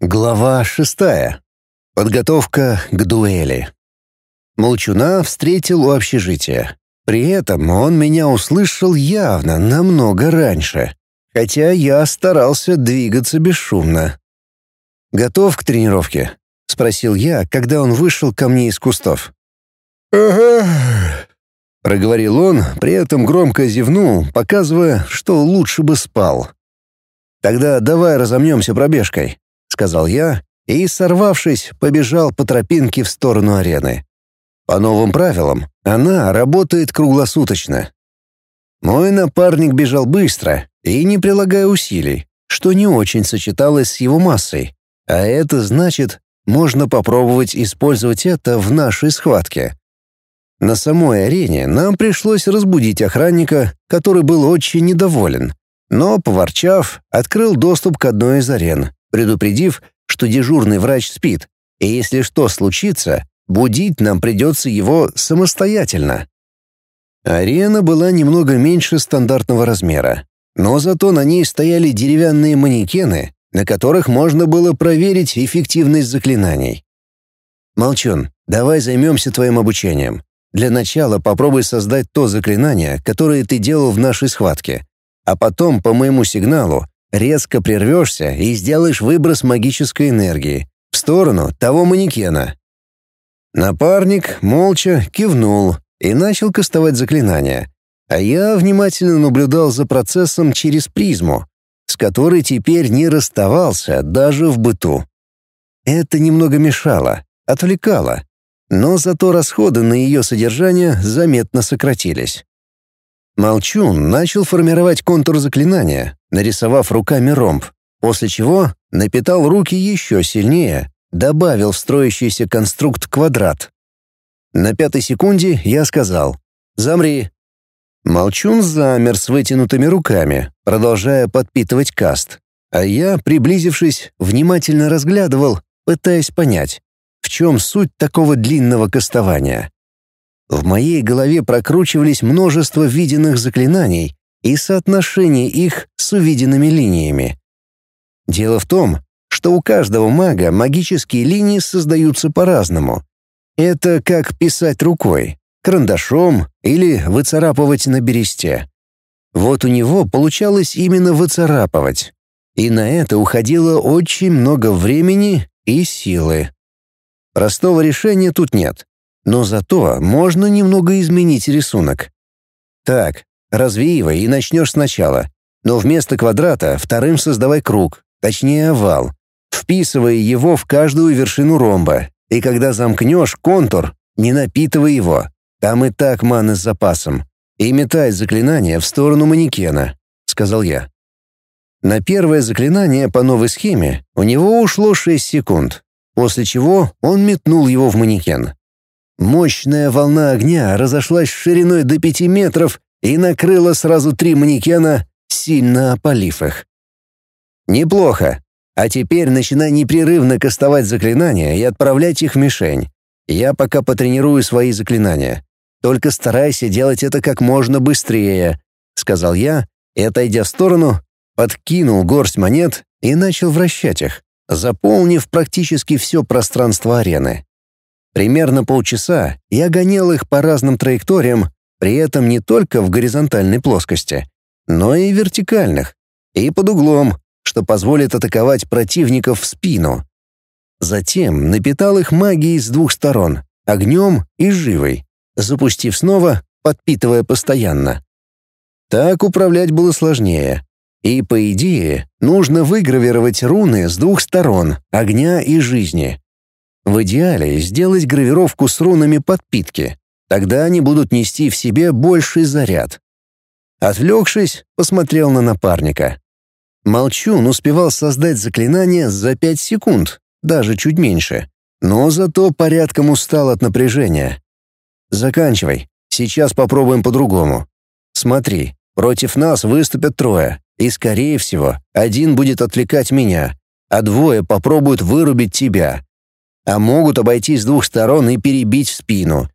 Глава шестая. Подготовка к дуэли. Молчуна встретил у общежития. При этом он меня услышал явно намного раньше, хотя я старался двигаться бесшумно. «Готов к тренировке?» — спросил я, когда он вышел ко мне из кустов. «Ага», — проговорил он, при этом громко зевнул, показывая, что лучше бы спал. «Тогда давай разомнемся пробежкой», — сказал я и, сорвавшись, побежал по тропинке в сторону арены. По новым правилам, она работает круглосуточно. Мой напарник бежал быстро и не прилагая усилий, что не очень сочеталось с его массой, а это значит, можно попробовать использовать это в нашей схватке. На самой арене нам пришлось разбудить охранника, который был очень недоволен, но, поворчав, открыл доступ к одной из арен, предупредив, что дежурный врач спит, и если что случится, будить нам придется его самостоятельно. Арена была немного меньше стандартного размера, но зато на ней стояли деревянные манекены, на которых можно было проверить эффективность заклинаний. «Молчун, давай займемся твоим обучением. Для начала попробуй создать то заклинание, которое ты делал в нашей схватке, а потом по моему сигналу резко прервешься и сделаешь выброс магической энергии в сторону того манекена. Напарник молча кивнул и начал кастовать заклинание, а я внимательно наблюдал за процессом через призму, с которой теперь не расставался даже в быту. Это немного мешало, отвлекало, но зато расходы на ее содержание заметно сократились. Молчун начал формировать контур заклинания, нарисовав руками ромб, после чего напитал руки еще сильнее, добавил в строящийся конструкт квадрат. На пятой секунде я сказал «Замри». Молчун замер с вытянутыми руками, продолжая подпитывать каст, а я, приблизившись, внимательно разглядывал, пытаясь понять, в чем суть такого длинного кастования. В моей голове прокручивались множество виденных заклинаний и соотношение их с увиденными линиями. Дело в том, что у каждого мага магические линии создаются по-разному. Это как писать рукой, карандашом или выцарапывать на бересте. Вот у него получалось именно выцарапывать. И на это уходило очень много времени и силы. Простого решения тут нет. Но зато можно немного изменить рисунок. Так, развеивай и начнешь сначала. Но вместо квадрата вторым создавай круг, точнее овал, вписывая его в каждую вершину ромба. И когда замкнешь контур, не напитывай его. Там и так маны с запасом. И метай заклинание в сторону манекена, сказал я. На первое заклинание по новой схеме у него ушло 6 секунд, после чего он метнул его в манекен. Мощная волна огня разошлась шириной до пяти метров и накрыла сразу три манекена, сильно опалив их. «Неплохо. А теперь начинай непрерывно кастовать заклинания и отправлять их в мишень. Я пока потренирую свои заклинания. Только старайся делать это как можно быстрее», — сказал я, и, отойдя в сторону, подкинул горсть монет и начал вращать их, заполнив практически все пространство арены. Примерно полчаса я гонял их по разным траекториям, при этом не только в горизонтальной плоскости, но и вертикальных, и под углом, что позволит атаковать противников в спину. Затем напитал их магией с двух сторон, огнем и живой, запустив снова, подпитывая постоянно. Так управлять было сложнее. И, по идее, нужно выгравировать руны с двух сторон, огня и жизни. В идеале сделать гравировку с рунами подпитки. Тогда они будут нести в себе больший заряд. Отвлекшись, посмотрел на напарника. Молчун успевал создать заклинание за пять секунд, даже чуть меньше. Но зато порядком устал от напряжения. «Заканчивай. Сейчас попробуем по-другому. Смотри, против нас выступят трое, и, скорее всего, один будет отвлекать меня, а двое попробуют вырубить тебя а могут обойти с двух сторон и перебить в спину.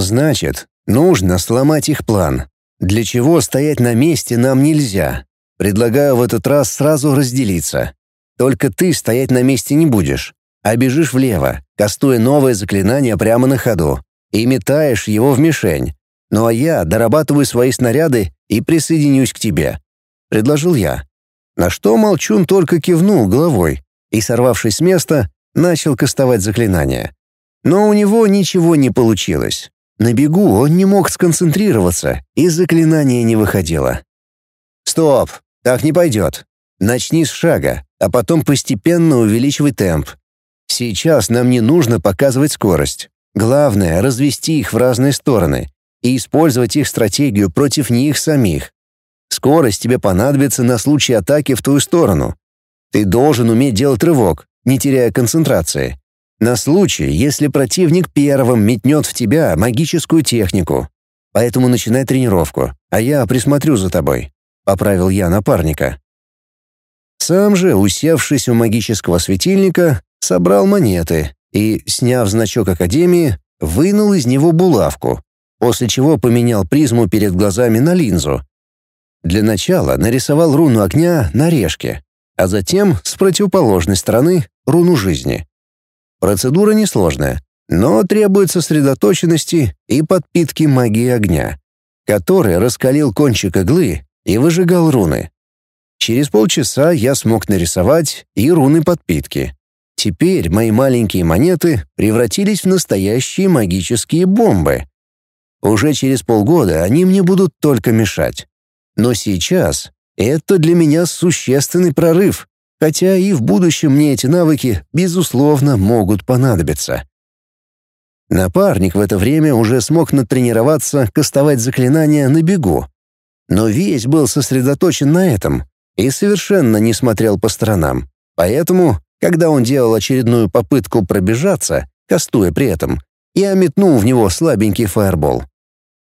Значит, нужно сломать их план. Для чего стоять на месте нам нельзя. Предлагаю в этот раз сразу разделиться. Только ты стоять на месте не будешь, а бежишь влево, кастуя новое заклинание прямо на ходу, и метаешь его в мишень. Ну а я дорабатываю свои снаряды и присоединюсь к тебе», — предложил я. На что Молчун только кивнул головой и, сорвавшись с места, начал кастовать заклинание. Но у него ничего не получилось. На бегу он не мог сконцентрироваться, и заклинание не выходило. «Стоп! Так не пойдет. Начни с шага, а потом постепенно увеличивай темп. Сейчас нам не нужно показывать скорость. Главное — развести их в разные стороны и использовать их стратегию против них самих. Скорость тебе понадобится на случай атаки в твою сторону. Ты должен уметь делать рывок, не теряя концентрации. На случай, если противник первым метнет в тебя магическую технику. Поэтому начинай тренировку, а я присмотрю за тобой», — поправил я напарника. Сам же, усевшись у магического светильника, собрал монеты и, сняв значок Академии, вынул из него булавку, после чего поменял призму перед глазами на линзу. Для начала нарисовал руну огня на решке, а затем с противоположной стороны руну жизни. Процедура несложная, но требует сосредоточенности и подпитки магии огня, который раскалил кончик иглы и выжигал руны. Через полчаса я смог нарисовать и руны подпитки. Теперь мои маленькие монеты превратились в настоящие магические бомбы. Уже через полгода они мне будут только мешать. Но сейчас это для меня существенный прорыв, хотя и в будущем мне эти навыки, безусловно, могут понадобиться. Напарник в это время уже смог натренироваться кастовать заклинания на бегу. Но весь был сосредоточен на этом и совершенно не смотрел по сторонам. Поэтому, когда он делал очередную попытку пробежаться, кастуя при этом, я метнул в него слабенький фаербол.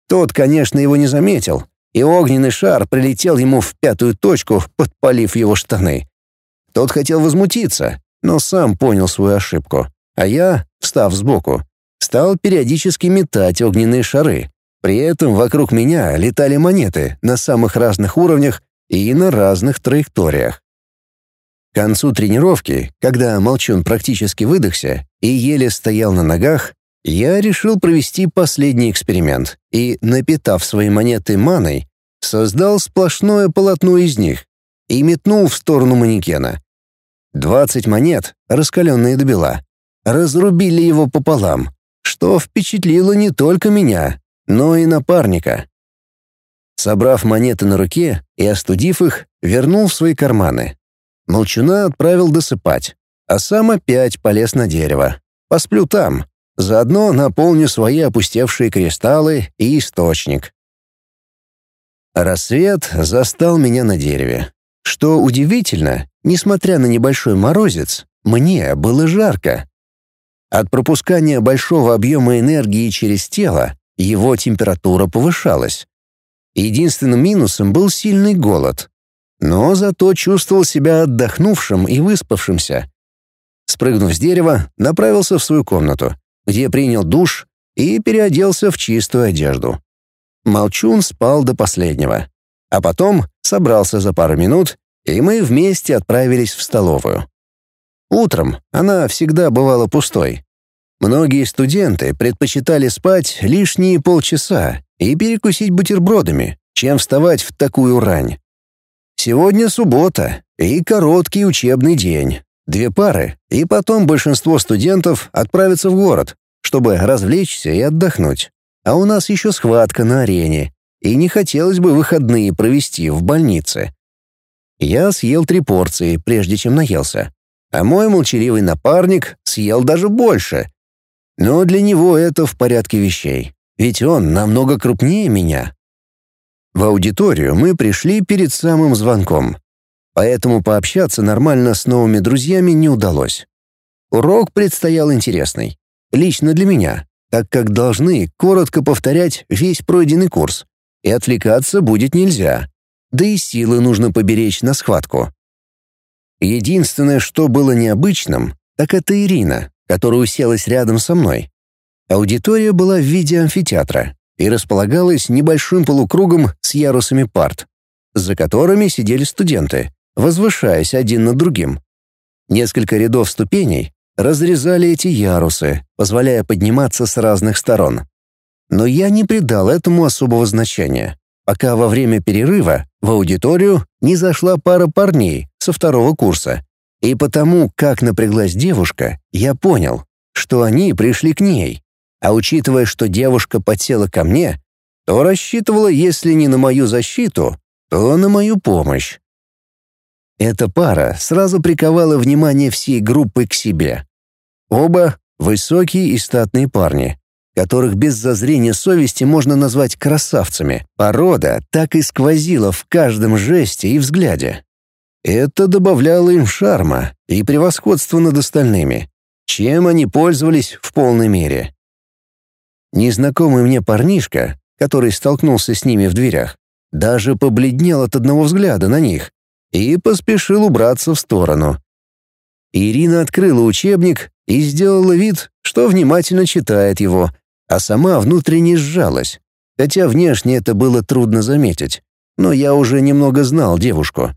Тот, конечно, его не заметил, и огненный шар прилетел ему в пятую точку, подпалив его штаны. Тот хотел возмутиться, но сам понял свою ошибку. А я, встав сбоку, стал периодически метать огненные шары. При этом вокруг меня летали монеты на самых разных уровнях и на разных траекториях. К концу тренировки, когда Молчун практически выдохся и еле стоял на ногах, я решил провести последний эксперимент и, напитав свои монеты маной, создал сплошное полотно из них и метнул в сторону манекена. Двадцать монет, раскаленные до бела, разрубили его пополам, что впечатлило не только меня, но и напарника. Собрав монеты на руке и остудив их, вернул в свои карманы. Молчуна отправил досыпать, а сам опять полез на дерево. Посплю там, заодно наполню свои опустевшие кристаллы и источник. Рассвет застал меня на дереве. Что удивительно, несмотря на небольшой морозец, мне было жарко. От пропускания большого объема энергии через тело его температура повышалась. Единственным минусом был сильный голод. Но зато чувствовал себя отдохнувшим и выспавшимся. Спрыгнув с дерева, направился в свою комнату, где принял душ и переоделся в чистую одежду. Молчун спал до последнего. А потом собрался за пару минут, и мы вместе отправились в столовую. Утром она всегда бывала пустой. Многие студенты предпочитали спать лишние полчаса и перекусить бутербродами, чем вставать в такую рань. Сегодня суббота и короткий учебный день. Две пары, и потом большинство студентов отправятся в город, чтобы развлечься и отдохнуть. А у нас еще схватка на арене, и не хотелось бы выходные провести в больнице. Я съел три порции, прежде чем наелся, а мой молчаливый напарник съел даже больше. Но для него это в порядке вещей, ведь он намного крупнее меня. В аудиторию мы пришли перед самым звонком, поэтому пообщаться нормально с новыми друзьями не удалось. Урок предстоял интересный, лично для меня, так как должны коротко повторять весь пройденный курс, и отвлекаться будет нельзя. Да и силы нужно поберечь на схватку. Единственное, что было необычным, так это Ирина, которая уселась рядом со мной. Аудитория была в виде амфитеатра и располагалась небольшим полукругом с ярусами парт, за которыми сидели студенты, возвышаясь один над другим. Несколько рядов ступеней разрезали эти ярусы, позволяя подниматься с разных сторон. Но я не придал этому особого значения, пока во время перерыва в аудиторию не зашла пара парней со второго курса. И потому, как напряглась девушка, я понял, что они пришли к ней. А учитывая, что девушка подсела ко мне, то рассчитывала, если не на мою защиту, то на мою помощь. Эта пара сразу приковала внимание всей группы к себе. Оба — высокие и статные парни, которых без зазрения совести можно назвать красавцами. Порода так и сквозила в каждом жесте и взгляде. Это добавляло им шарма и превосходства над остальными, чем они пользовались в полной мере. Незнакомый мне парнишка, который столкнулся с ними в дверях, даже побледнел от одного взгляда на них и поспешил убраться в сторону. Ирина открыла учебник и сделала вид, что внимательно читает его, а сама внутренне сжалась, хотя внешне это было трудно заметить, но я уже немного знал девушку.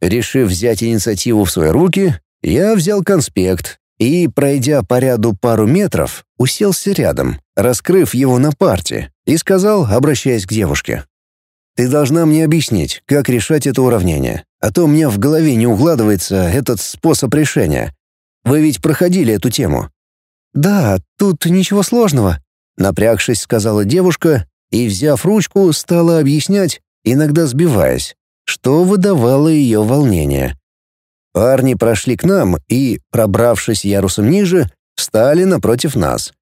Решив взять инициативу в свои руки, я взял конспект и, пройдя по ряду пару метров, уселся рядом, раскрыв его на парте, и сказал, обращаясь к девушке. «Ты должна мне объяснить, как решать это уравнение, а то мне в голове не укладывается этот способ решения. Вы ведь проходили эту тему». «Да, тут ничего сложного», — напрягшись, сказала девушка и, взяв ручку, стала объяснять, иногда сбиваясь, что выдавало ее волнение. Парни прошли к нам и, пробравшись ярусом ниже, встали напротив нас.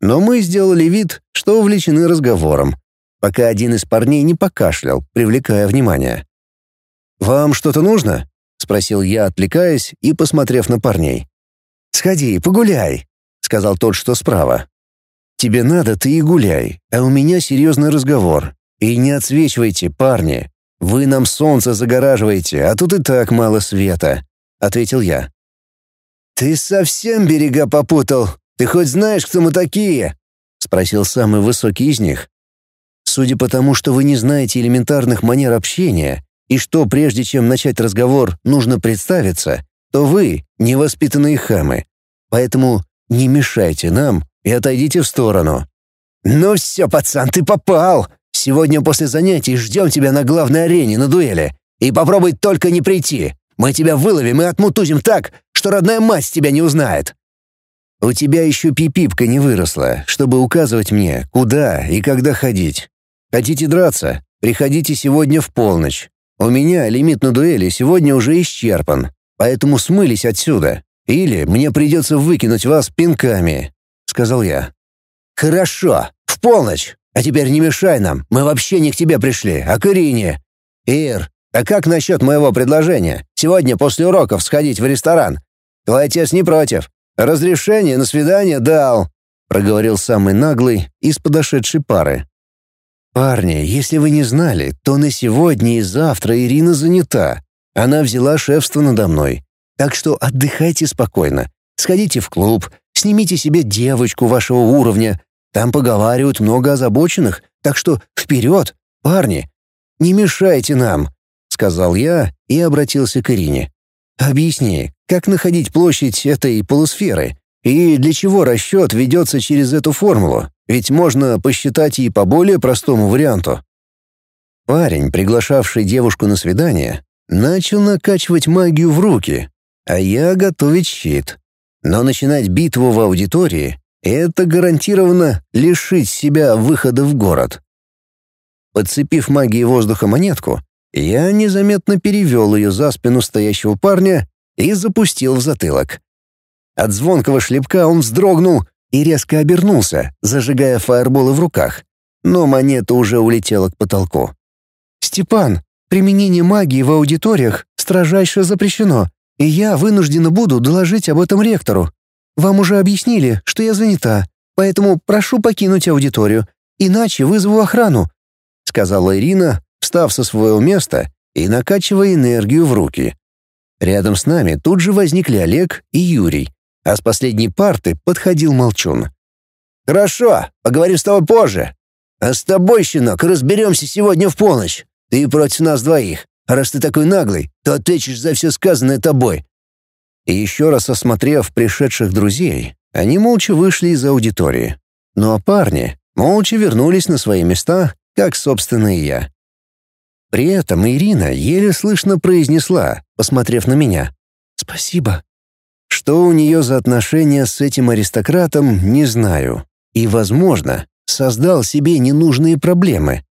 Но мы сделали вид, что увлечены разговором, пока один из парней не покашлял, привлекая внимание. «Вам что-то нужно?» — спросил я, отвлекаясь и посмотрев на парней. «Сходи, погуляй», — сказал тот, что справа. «Тебе надо, ты и гуляй, а у меня серьезный разговор. И не отсвечивайте, парни. Вы нам солнце загораживаете, а тут и так мало света. — ответил я. «Ты совсем берега попутал? Ты хоть знаешь, кто мы такие?» — спросил самый высокий из них. «Судя по тому, что вы не знаете элементарных манер общения и что прежде чем начать разговор нужно представиться, то вы — невоспитанные хамы. Поэтому не мешайте нам и отойдите в сторону». «Ну все, пацан, ты попал! Сегодня после занятий ждем тебя на главной арене на дуэли. И попробуй только не прийти. Мы тебя выловим и отмутузим так, что родная мать тебя не узнает. У тебя еще пипипка не выросла, чтобы указывать мне, куда и когда ходить. Хотите драться? Приходите сегодня в полночь. У меня лимит на дуэли сегодня уже исчерпан, поэтому смылись отсюда. Или мне придется выкинуть вас пинками», — сказал я. «Хорошо, в полночь. А теперь не мешай нам, мы вообще не к тебе пришли, а к Ирине. Ир, а как насчет моего предложения? Сегодня после уроков сходить в ресторан? Твой отец не против. Разрешение на свидание дал», — проговорил самый наглый из подошедшей пары. «Парни, если вы не знали, то на сегодня и завтра Ирина занята. Она взяла шефство надо мной. Так что отдыхайте спокойно. Сходите в клуб, снимите себе девочку вашего уровня. Там поговаривают много озабоченных, так что вперед, парни. Не мешайте нам сказал я и обратился к Ирине. «Объясни, как находить площадь этой полусферы? И для чего расчет ведется через эту формулу? Ведь можно посчитать и по более простому варианту». Парень, приглашавший девушку на свидание, начал накачивать магию в руки, а я готовить щит. Но начинать битву в аудитории — это гарантированно лишить себя выхода в город. Подцепив магией воздуха монетку, я незаметно перевел ее за спину стоящего парня и запустил в затылок. От звонкого шлепка он вздрогнул и резко обернулся, зажигая фаерболы в руках. Но монета уже улетела к потолку. «Степан, применение магии в аудиториях строжайше запрещено, и я вынуждена буду доложить об этом ректору. Вам уже объяснили, что я занята, поэтому прошу покинуть аудиторию, иначе вызову охрану», — сказала Ирина, встав со своего места и накачивая энергию в руки. Рядом с нами тут же возникли Олег и Юрий, а с последней парты подходил Молчун. «Хорошо, поговорим с тобой позже. А с тобой, щенок, разберемся сегодня в полночь. Ты против нас двоих. Раз ты такой наглый, то ответишь за все сказанное тобой. И еще раз осмотрев пришедших друзей, они молча вышли из аудитории. Ну а парни молча вернулись на свои места, как, собственно, и я. При этом Ирина еле слышно произнесла, посмотрев на меня. «Спасибо». Что у нее за отношения с этим аристократом, не знаю. И, возможно, создал себе ненужные проблемы.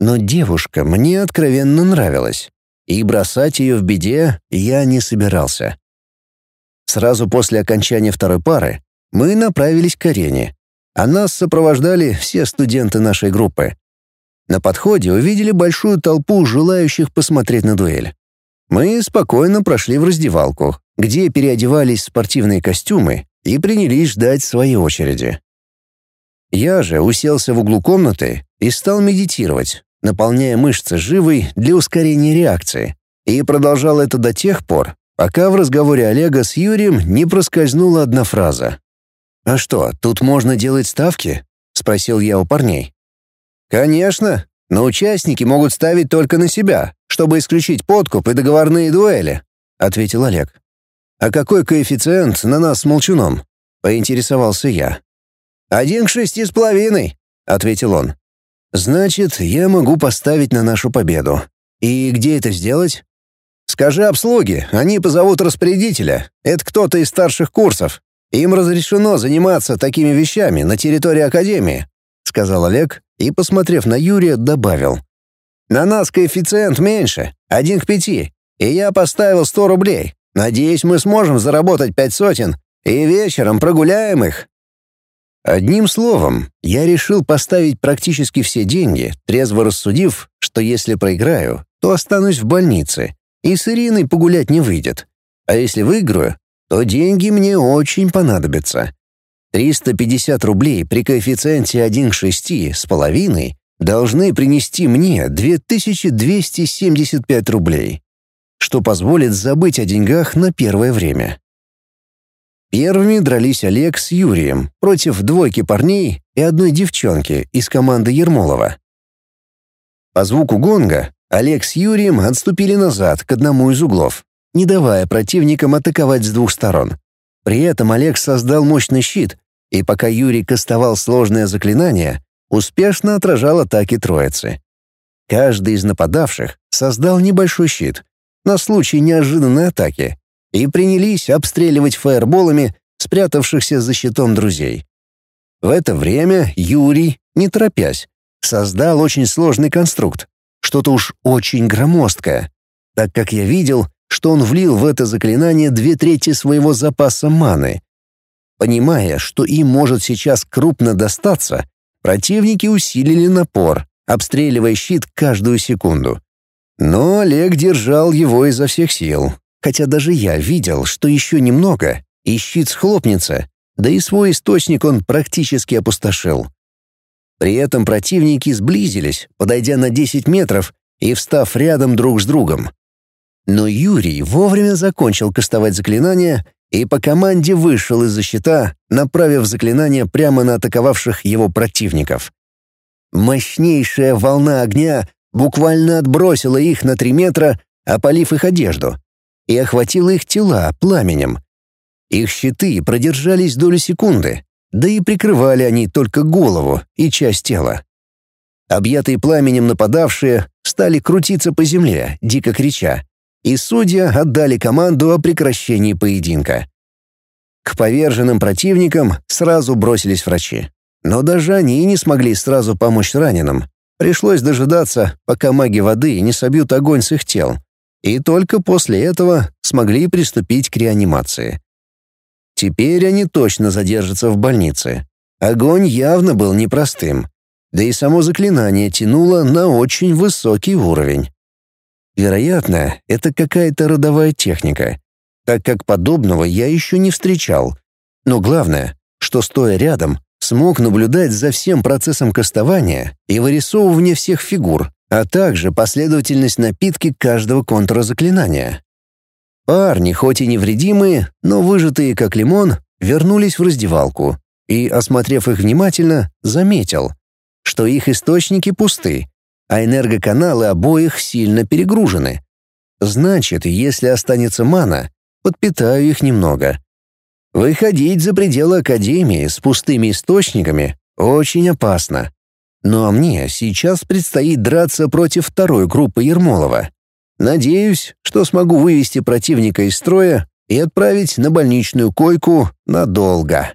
Но девушка мне откровенно нравилась. И бросать ее в беде я не собирался. Сразу после окончания второй пары мы направились к арене, а нас сопровождали все студенты нашей группы. На подходе увидели большую толпу желающих посмотреть на дуэль. Мы спокойно прошли в раздевалку, где переодевались в спортивные костюмы и принялись ждать своей очереди. Я же уселся в углу комнаты и стал медитировать, наполняя мышцы живой для ускорения реакции, и продолжал это до тех пор, пока в разговоре Олега с Юрием не проскользнула одна фраза. «А что, тут можно делать ставки?» — спросил я у парней. «Конечно, но участники могут ставить только на себя, чтобы исключить подкуп и договорные дуэли», — ответил Олег. «А какой коэффициент на нас с молчуном?» — поинтересовался я. «Один к шести с половиной», — ответил он. «Значит, я могу поставить на нашу победу. И где это сделать?» «Скажи обслуге, они позовут распорядителя. Это кто-то из старших курсов. Им разрешено заниматься такими вещами на территории Академии», — сказал Олег и, посмотрев на Юрия, добавил. «На нас коэффициент меньше, один к пяти, и я поставил сто рублей. Надеюсь, мы сможем заработать пять сотен, и вечером прогуляем их». Одним словом, я решил поставить практически все деньги, трезво рассудив, что если проиграю, то останусь в больнице, и с Ириной погулять не выйдет. А если выиграю, то деньги мне очень понадобятся. 350 рублей при коэффициенте 1 к 6 с половиной должны принести мне 2275 рублей, что позволит забыть о деньгах на первое время. Первыми дрались Олег с Юрием против двойки парней и одной девчонки из команды Ермолова. По звуку гонга Олег с Юрием отступили назад к одному из углов, не давая противникам атаковать с двух сторон. При этом Олег создал мощный щит, и пока Юрий кастовал сложное заклинание, успешно отражал атаки троицы. Каждый из нападавших создал небольшой щит на случай неожиданной атаки, и принялись обстреливать фаерболами спрятавшихся за щитом друзей. В это время Юрий, не торопясь, создал очень сложный конструкт, что-то уж очень громоздкое, так как я видел, что он влил в это заклинание две трети своего запаса маны. Понимая, что им может сейчас крупно достаться, противники усилили напор, обстреливая щит каждую секунду. Но Олег держал его изо всех сил, хотя даже я видел, что еще немного, и щит схлопнется, да и свой источник он практически опустошил. При этом противники сблизились, подойдя на 10 метров и встав рядом друг с другом. Но Юрий вовремя закончил кастовать заклинание и по команде вышел из-за щита, направив заклинание прямо на атаковавших его противников. Мощнейшая волна огня буквально отбросила их на 3 метра, опалив их одежду и охватило их тела пламенем. Их щиты продержались долю секунды, да и прикрывали они только голову и часть тела. Объятые пламенем нападавшие стали крутиться по земле, дико крича, и судья отдали команду о прекращении поединка. К поверженным противникам сразу бросились врачи. Но даже они не смогли сразу помочь раненым. Пришлось дожидаться, пока маги воды не собьют огонь с их тел, и только после этого смогли приступить к реанимации. Теперь они точно задержатся в больнице. Огонь явно был непростым, да и само заклинание тянуло на очень высокий уровень. Вероятно, это какая-то родовая техника, так как подобного я еще не встречал. Но главное, что стоя рядом, смог наблюдать за всем процессом кастования и вырисовывания всех фигур, а также последовательность напитки каждого контура заклинания. Парни, хоть и невредимые, но выжатые как лимон, вернулись в раздевалку и, осмотрев их внимательно, заметил, что их источники пусты, а энергоканалы обоих сильно перегружены. Значит, если останется мана, подпитаю их немного. Выходить за пределы Академии с пустыми источниками очень опасно. Ну а мне сейчас предстоит драться против второй группы Ермолова. Надеюсь, что смогу вывести противника из строя и отправить на больничную койку надолго.